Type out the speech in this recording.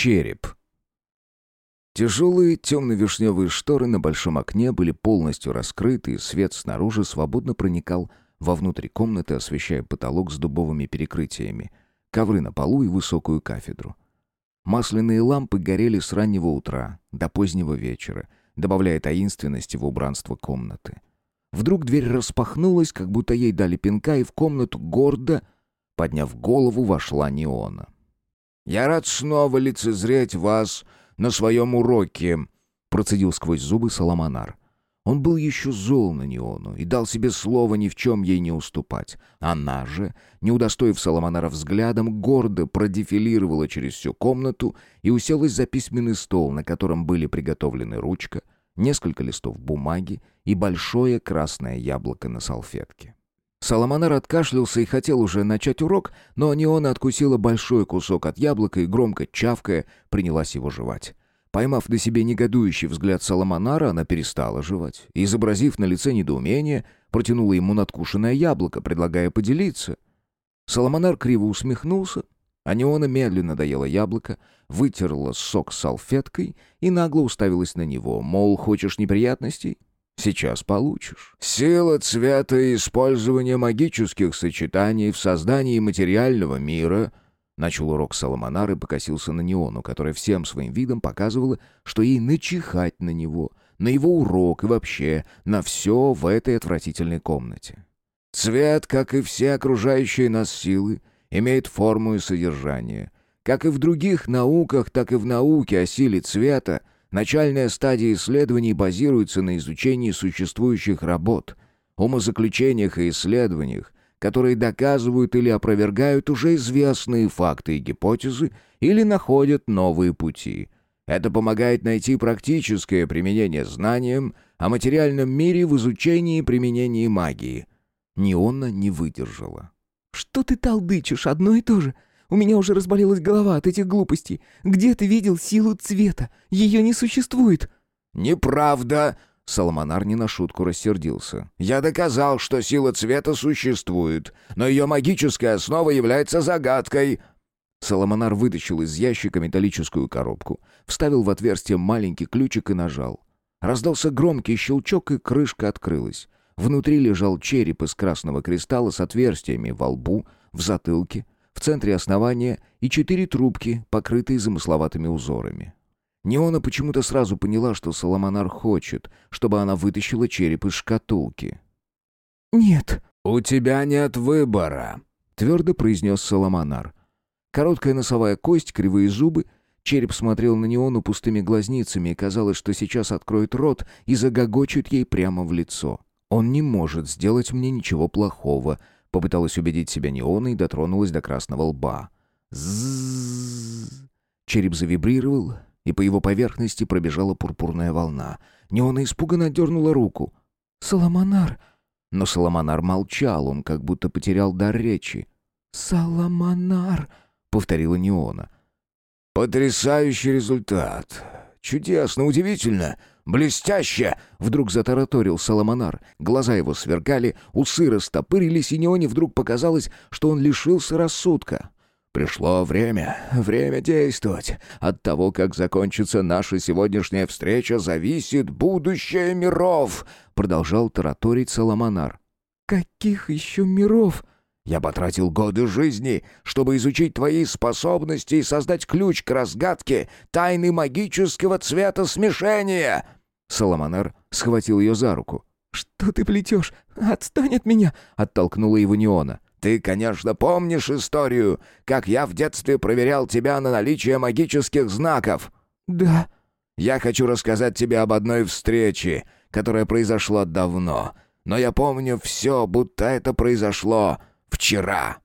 Череп. Тяжелые темно-вишневые шторы на большом окне были полностью раскрыты, и свет снаружи свободно проникал вовнутрь комнаты, освещая потолок с дубовыми перекрытиями, ковры на полу и высокую кафедру. Масляные лампы горели с раннего утра до позднего вечера, добавляя таинственности в убранство комнаты. Вдруг дверь распахнулась, как будто ей дали пинка, и в комнату гордо, подняв голову, вошла Неона. «Я рад снова лицезреть вас на своем уроке», — процедил сквозь зубы Соломонар. Он был еще зол на Неону и дал себе слово ни в чем ей не уступать. Она же, не удостоив Соломонара взглядом, гордо продефилировала через всю комнату и уселась за письменный стол, на котором были приготовлены ручка, несколько листов бумаги и большое красное яблоко на салфетке. Соломонар откашлялся и хотел уже начать урок, но Неона откусила большой кусок от яблока и, громко чавкая, принялась его жевать. Поймав на себе негодующий взгляд Соломонара, она перестала жевать изобразив на лице недоумение, протянула ему надкушенное яблоко, предлагая поделиться. Соломонар криво усмехнулся, а Неона медленно доела яблоко, вытерла сок салфеткой и нагло уставилась на него, мол, хочешь неприятностей? Сейчас получишь. Сила цвета и использование магических сочетаний в создании материального мира — Начал урок Соломонар и покосился на Неону, которая всем своим видом показывала, что ей начихать на него, на его урок и вообще на все в этой отвратительной комнате. Цвет, как и все окружающие нас силы, имеет форму и содержание. Как и в других науках, так и в науке о силе цвета Начальная стадия исследований базируется на изучении существующих работ, умозаключениях и исследованиях, которые доказывают или опровергают уже известные факты и гипотезы или находят новые пути. Это помогает найти практическое применение знаниям о материальном мире в изучении и применении магии. Неона не выдержала. «Что ты толдычишь? Одно и то же. У меня уже разболелась голова от этих глупостей. Где ты видел силу цвета? Ее не существует». «Неправда!» Соломонар не на шутку рассердился. «Я доказал, что сила цвета существует, но ее магическая основа является загадкой». Соломонар вытащил из ящика металлическую коробку, вставил в отверстие маленький ключик и нажал. Раздался громкий щелчок, и крышка открылась. Внутри лежал череп из красного кристалла с отверстиями во лбу, в затылке, в центре основания и четыре трубки, покрытые замысловатыми узорами. Неона почему-то сразу поняла, что Соломонар хочет, чтобы она вытащила череп из шкатулки. «Нет». «У тебя нет выбора», — твердо произнес Соломонар. Короткая носовая кость, кривые зубы. Череп смотрел на Неону пустыми глазницами, и казалось, что сейчас откроет рот и загогочет ей прямо в лицо. «Он не может сделать мне ничего плохого», Попыталась убедить себя Неона и дотронулась до красного лба. Ззззз. Череп завибрировал, и по его поверхности пробежала пурпурная волна. Неона испуганно дернула руку. «Соломонар!» Но Соломонар молчал, он как будто потерял дар речи. «Соломонар!» — повторила Неона. «Потрясающий результат! Чудесно, удивительно! «Блестяще!» — вдруг затараторил Соломонар. Глаза его сверкали, усы растопырились, и Неоне вдруг показалось, что он лишился рассудка. «Пришло время, время действовать. От того, как закончится наша сегодняшняя встреча, зависит будущее миров!» — продолжал тараторить Соломонар. «Каких еще миров?» Я потратил годы жизни, чтобы изучить твои способности и создать ключ к разгадке тайны магического цвета смешения!» Соломонар схватил ее за руку. «Что ты плетешь? Отстань от меня!» — оттолкнула его Неона. «Ты, конечно, помнишь историю, как я в детстве проверял тебя на наличие магических знаков?» «Да». «Я хочу рассказать тебе об одной встрече, которая произошла давно, но я помню все, будто это произошло вчера».